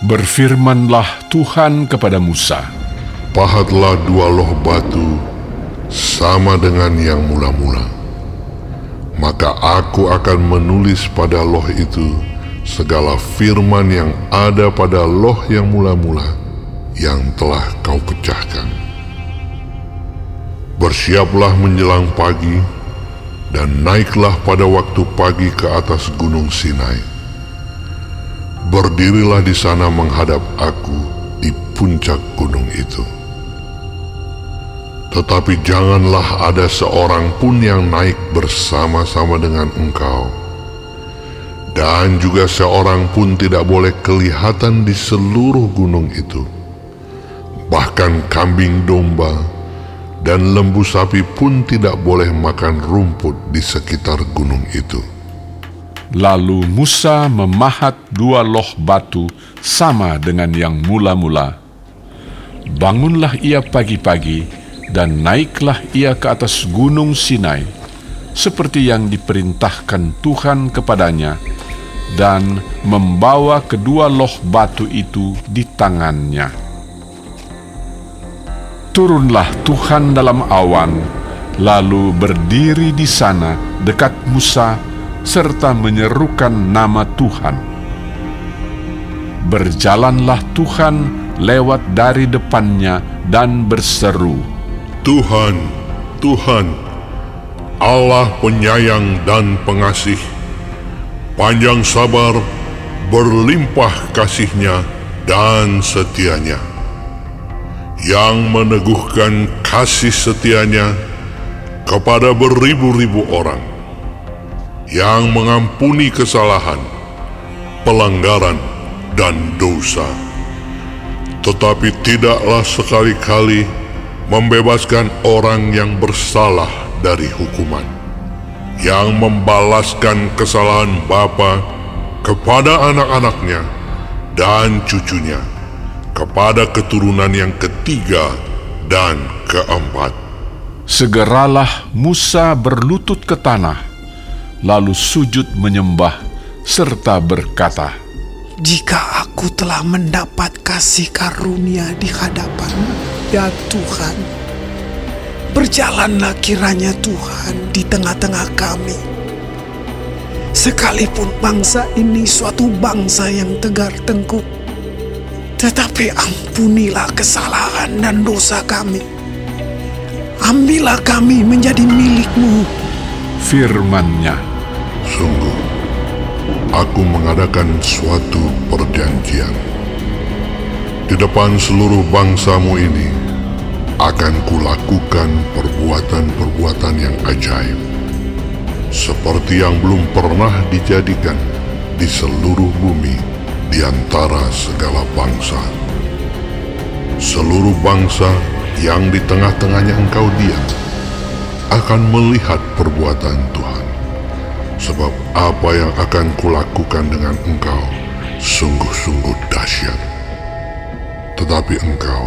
Berfirmanlah Tuhan kepada Musa, Pahatlah dua loh batu sama dengan yang mula-mula. Maka aku akan menulis pada loh itu segala firman yang ada pada loh yang mula-mula yang telah kau pecahkan. Bersiaplah menjelang pagi dan naiklah pada waktu pagi ke atas gunung Sinai. Berdirilah di sana menghadap aku di puncak gunung itu. Tetapi janganlah ada seorang pun yang naik bersama-sama dengan engkau. Dan juga seorang pun tidak boleh kelihatan di seluruh gunung itu. Bahkan kambing domba dan lembu sapi pun tidak boleh makan rumput di sekitar gunung itu. Lalu Musa memahat dua loh batu sama dengan yang mula-mula. Bangunlah ia pagi-pagi dan naiklah ia ke atas gunung Sinai, seperti yang diperintahkan Tuhan kepadanya, dan membawa kedua loh batu itu di tangannya. Turunlah Tuhan dalam awan, lalu berdiri di sana dekat Musa, serta menyerukan nama Tuhan. Berjalanlah Tuhan lewat dari depannya dan berseru, Tuhan, Tuhan, Allah penyayang dan pengasih, panjang sabar, berlimpah kasihnya dan setianya, yang meneguhkan kasih setianya kepada beribu-ribu orang, yang mengampuni kesalahan, pelanggaran, dan dosa, tetapi tidaklah sekali-kali membebaskan orang yang bersalah dari hukuman, yang membalaskan kesalahan bapa kepada anak-anaknya dan cucunya, kepada keturunan yang ketiga dan keempat. Segeralah Musa berlutut ke tanah, lalu sujud menyembah serta berkata, Jika aku telah mendapat kasih karunia di hadapanmu, ya Tuhan. Berjalanlah kiranya Tuhan di tengah-tengah kami. Sekalipun bangsa ini suatu bangsa yang tegar tengkuk, tetapi ampunilah kesalahan dan dosa kami. Ambillah kami menjadi milikmu. Firmannya, Sungguh, aku mengadakan suatu perjanjian di depan seluruh bangsamu ini akan kulakukan perbuatan-perbuatan yang ajaib seperti yang belum pernah dijadikan di seluruh bumi di antara segala bangsa. Seluruh bangsa yang di tengah-tengahnya engkau diam akan melihat perbuatan Tuhan. Sebab apa yang akan kulakukan dengan engkau sungguh-sungguh dahsyat. Tetapi engkau,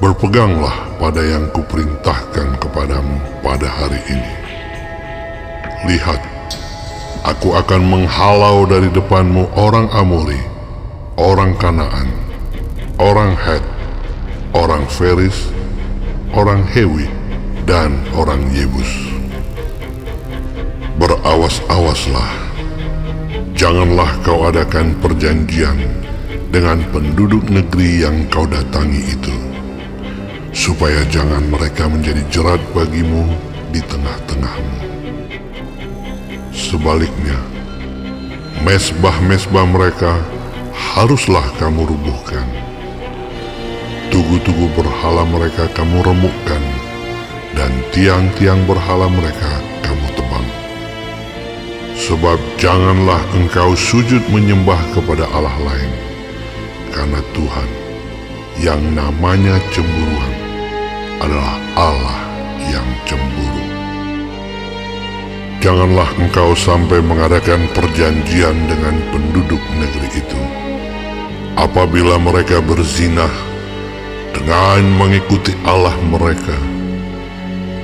berpeganglah pada yang kuperintahkan kepadamu pada hari ini. Lihat, aku akan menghalau dari depanmu orang Amori, orang Kanaan, orang Het, orang Feris, orang Hewi, dan orang Yebus. Berawas-awaslah, janganlah kau adakan perjanjian dengan penduduk negeri yang kau datangi itu, supaya jangan mereka menjadi jerat bagimu di tengah-tengahmu. Sebaliknya, mesbah-mesbah mereka haruslah kamu rubuhkan. Tugu-tugu berhala mereka kamu remukkan, dan tiang-tiang berhala mereka. Sebab janganlah engkau sujud menyembah kepada Allah lain, karena Tuhan yang namanya cemburuan adalah Allah yang cemburu. Janganlah engkau sampai mengadakan perjanjian dengan penduduk negeri itu. Apabila mereka berzinah dengan mengikuti Allah mereka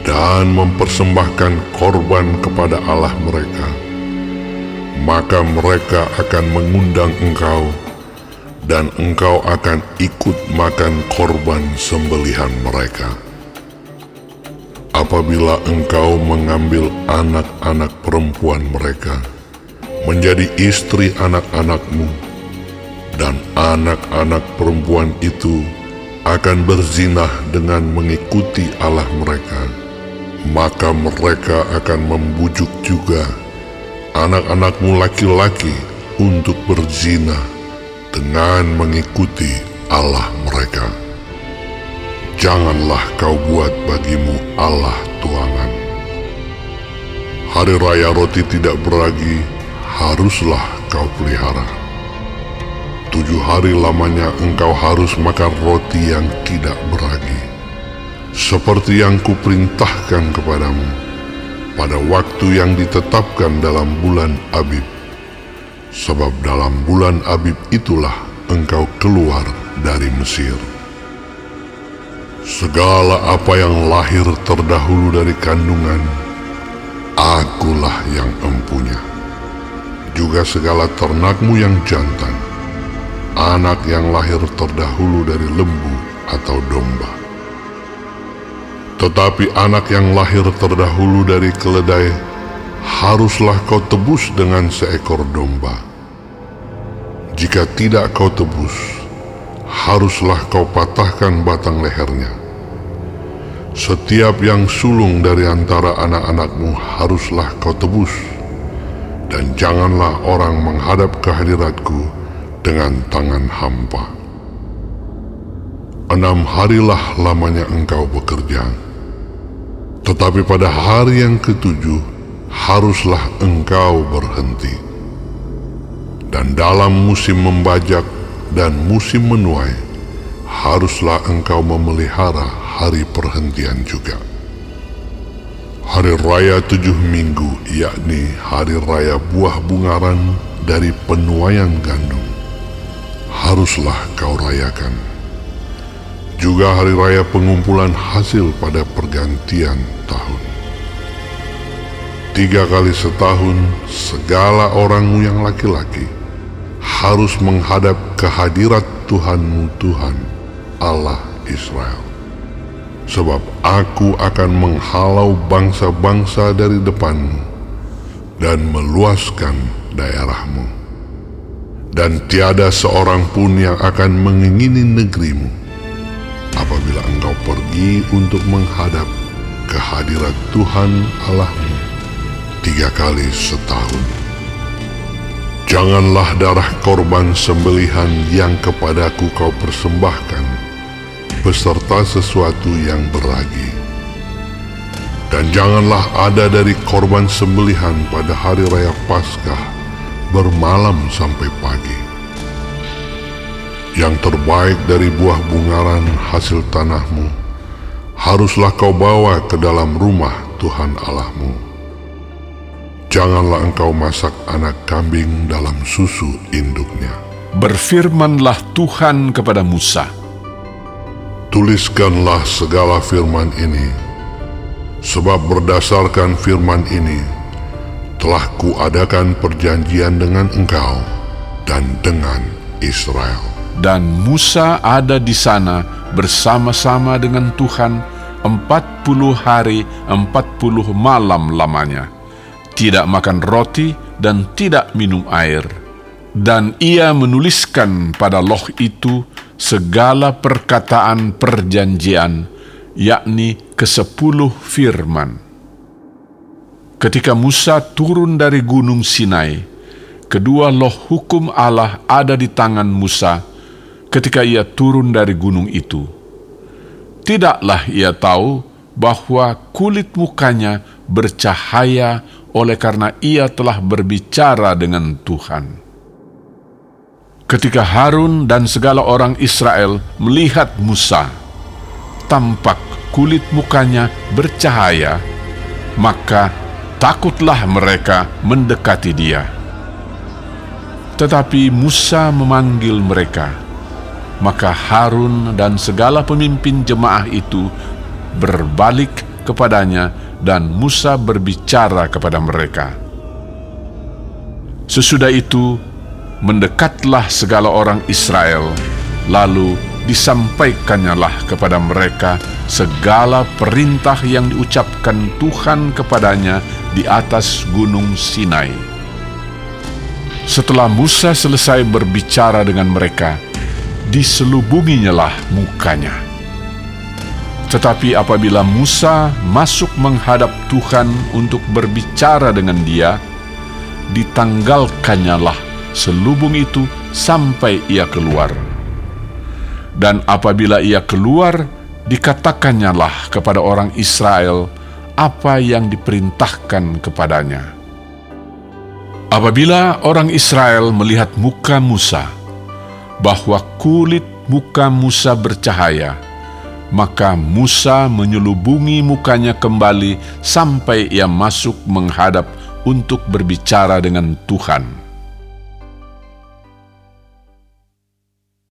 dan mempersembahkan korban kepada Allah mereka, maka mereka akan mengundang engkau dan engkau akan ikut makan korban sembelihan mereka. Apabila engkau mengambil anak-anak perempuan mereka menjadi istri anak-anakmu, dan anak-anak perempuan itu akan berzinah dengan mengikuti Allah mereka, maka mereka akan membujuk juga anak-anakmu laki-laki untuk berzinah dengan mengikuti Allah mereka. Janganlah kau buat bagimu Allah tuangan. Hari raya roti tidak beragi haruslah kau pelihara. Tujuh hari lamanya engkau harus makan roti yang tidak beragi. Seperti yang kuperintahkan kepadamu pada waktu yang ditetapkan dalam bulan Abib sebab dalam bulan Abib itulah engkau keluar dari Mesir. Segala apa yang lahir terdahulu dari kandungan, akulah yang empunya. Juga segala ternakmu yang jantan, anak yang lahir terdahulu dari lembu atau domba. Tetapi anak yang lahir terdahulu dari keledai haruslah kau tebus dengan seekor domba. Jika tidak kau tebus, haruslah kau patahkan batang lehernya. Setiap yang sulung dari antara anak-anakmu haruslah kau tebus, dan janganlah orang menghadap kehadiratku dengan tangan hampa. Enam harilah lamanya engkau bekerja, tetapi pada hari yang ketujuh haruslah engkau berhenti. Dan dalam musim membajak dan musim menuai, haruslah engkau memelihara hari perhentian juga. Hari raya tujuh minggu, yakni hari raya buah bungaran dari penuaian gandum, haruslah kau rayakan. Juga hari raya pengumpulan hasil pada pergantian tahun. Tiga kali setahun, segala orangmu yang laki-laki harus menghadap kehadirat Tuhanmu Tuhan, Allah Israel. Sebab aku akan menghalau bangsa-bangsa dari depanmu dan meluaskan daerahmu. Dan tiada seorang pun yang akan mengingini negerimu apabila engkau pergi untuk menghadap kehadirat Tuhan Allahmu tiga kali setahun. Janganlah darah korban sembelihan yang kepadaku kau persembahkan, beserta sesuatu yang beragi. Dan janganlah ada dari korban sembelihan pada hari raya Paskah bermalam sampai pagi. Yang terbaik dari buah bungaran hasil tanahmu, haruslah kau bawa ke dalam rumah Tuhan Allahmu Janganlah engkau masak anak kambing dalam susu induknya. Berfirmanlah Tuhan kepada Musa, Tuliskanlah segala firman ini, sebab berdasarkan firman ini, telah kuadakan perjanjian dengan engkau dan dengan Israel. Dan Musa ada di sana bersama-sama dengan Tuhan empat puluh hari empat puluh malam lamanya tidak makan roti dan tidak minum air. Dan ia menuliskan pada loh itu segala perkataan perjanjian, yakni kesepuluh firman. Ketika Musa turun dari gunung Sinai, kedua loh hukum Allah ada di tangan Musa ketika ia turun dari gunung itu. Tidaklah ia tahu bahwa kulit mukanya bercahaya oleh karena ia telah berbicara dengan Tuhan. Ketika Harun dan segala orang Israel melihat Musa, tampak kulit mukanya bercahaya, maka takutlah mereka mendekati dia. Tetapi Musa memanggil mereka, maka Harun dan segala pemimpin jemaah itu berbalik kepadanya dan Musa berbicara kepada mereka. Sesudah itu, mendekatlah segala orang Israel, lalu disampaikannyalah kepada mereka segala perintah yang diucapkan Tuhan kepadanya di atas gunung Sinai. Setelah Musa selesai berbicara dengan mereka, diselubunginyalah mukanya. Tetapi apabila Musa masuk menghadap Tuhan untuk berbicara dengan dia, ditanggalkannyalah selubung itu sampai ia keluar dan apabila ia keluar, dikatakannya kepada orang Israel apa yang diperintahkan kepadanya. Apabila orang Israel melihat muka Musa, bahwa kulit muka Musa bercahaya, maka Musa menyelubungi mukanya kembali sampai ia masuk menghadap untuk berbicara dengan Tuhan.